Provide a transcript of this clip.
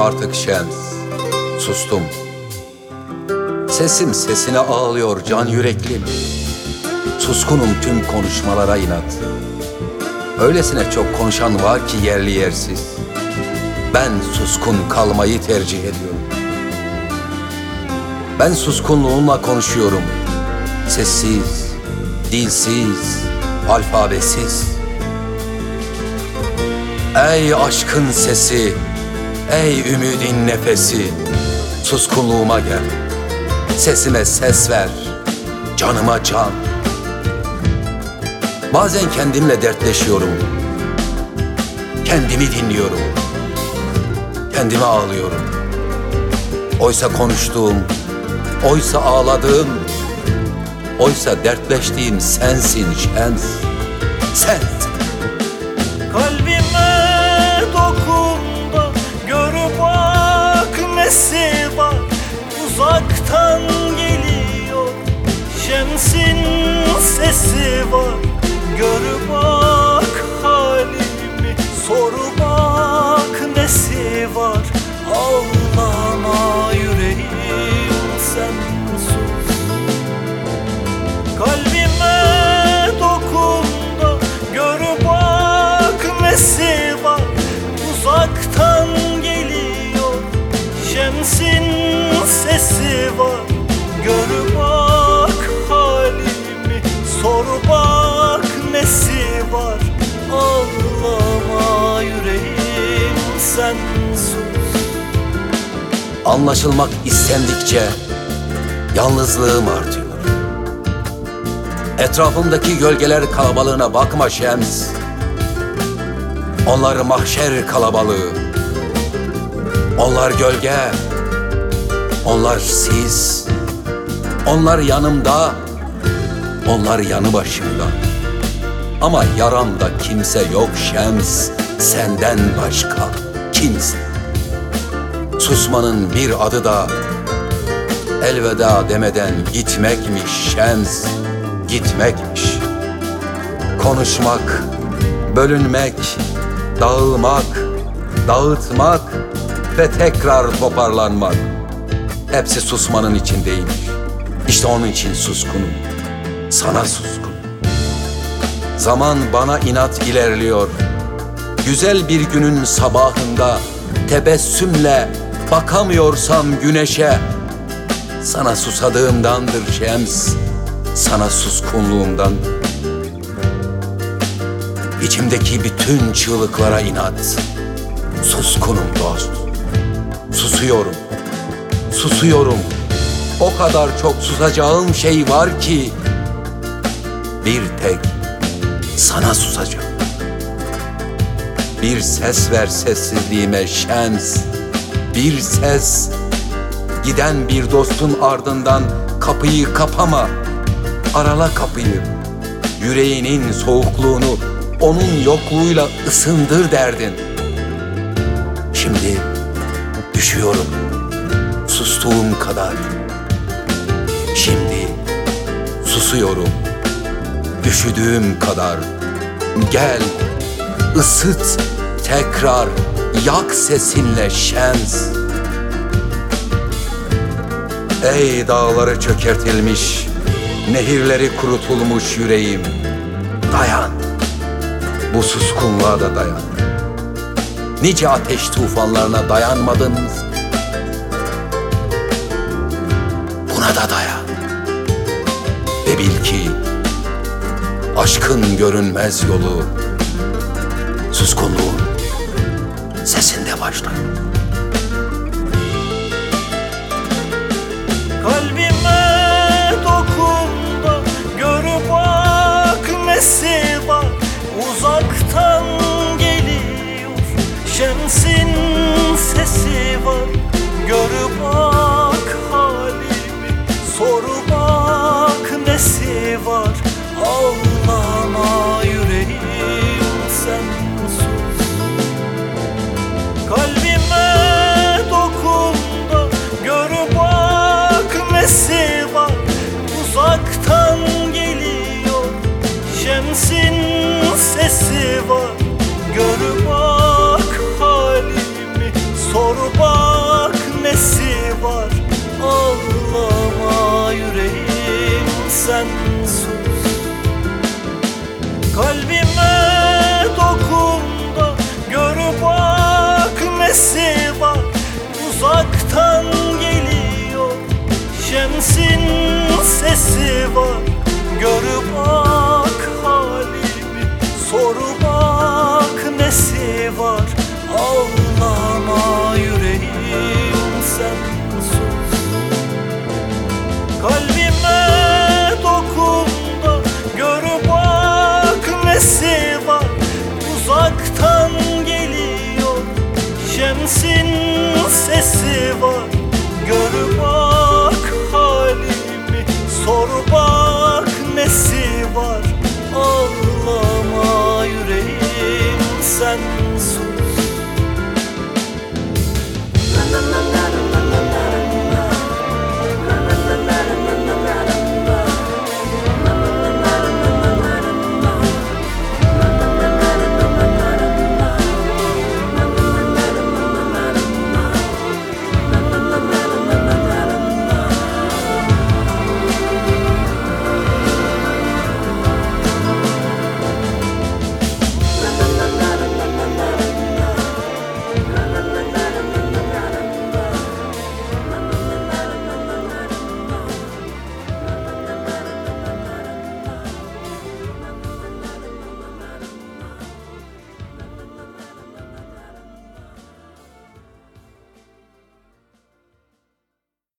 artık Şems. Sustum. Sesim sesine ağlıyor can yüreklim. Suskunum tüm konuşmalara inat. Öylesine çok konuşan var ki yerli yersiz. Ben suskun kalmayı tercih ediyorum. Ben suskunluğumla konuşuyorum. Sessiz, dilsiz, alfabesiz. Ey aşkın sesi, ey ümidin nefesi, suskunluğuma gel. Sesime ses ver, canıma can. Bazen kendimle dertleşiyorum. Kendimi dinliyorum. Kendime ağlıyorum. Oysa konuştuğum, oysa ağladığım, oysa dertleştiğim sensin Şems. Sen. Kalbime nesi var Ağlama yüreğim sen sus Anlaşılmak istendikçe yalnızlığım artıyor. Etrafımdaki gölgeler kalabalığına bakma Şems. Onlar mahşer kalabalığı. Onlar gölge. Onlar siz. Onlar yanımda. Onlar yanı başımda. Ama yaramda kimse yok Şems. Senden başka kimse. Susmanın bir adı da elveda demeden gitmekmiş Şems, gitmekmiş. Konuşmak, bölünmek, dağılmak, dağıtmak ve tekrar toparlanmak. Hepsi susmanın içindeymiş. İşte onun için suskunum. Sana suskun. Zaman bana inat ilerliyor. Güzel bir günün sabahında tebessümle bakamıyorsam güneşe sana susadığımdandır Şems, sana suskunluğumdan. İçimdeki bütün çığlıklara inat. Suskunum dost. Susuyorum. Susuyorum. O kadar çok susacağım şey var ki bir tek sana susacağım. Bir ses ver sessizliğime Şems. Bir ses. Giden bir dostun ardından kapıyı kapama. Arala kapıyı. Yüreğinin soğukluğunu onun yokluğuyla ısındır derdin. Şimdi düşüyorum. Sustuğum kadar. Şimdi susuyorum. Üşüdüğüm kadar. Gel ısıt tekrar yak sesinle şens. Ey dağları çökertilmiş, nehirleri kurutulmuş yüreğim. Dayan, bu suskunluğa da dayan. Nice ateş tufanlarına dayanmadınız. Buna da dayan. Ve bil ki aşkın görünmez yolu suskunluğun sesinde başlar. Kalbime sen sus. Kalbime dokunda görüp ak nesi var. Uzaktan geliyor şemsin sesi var. Görüp ak halimi soru bak nesi var. Ağlama.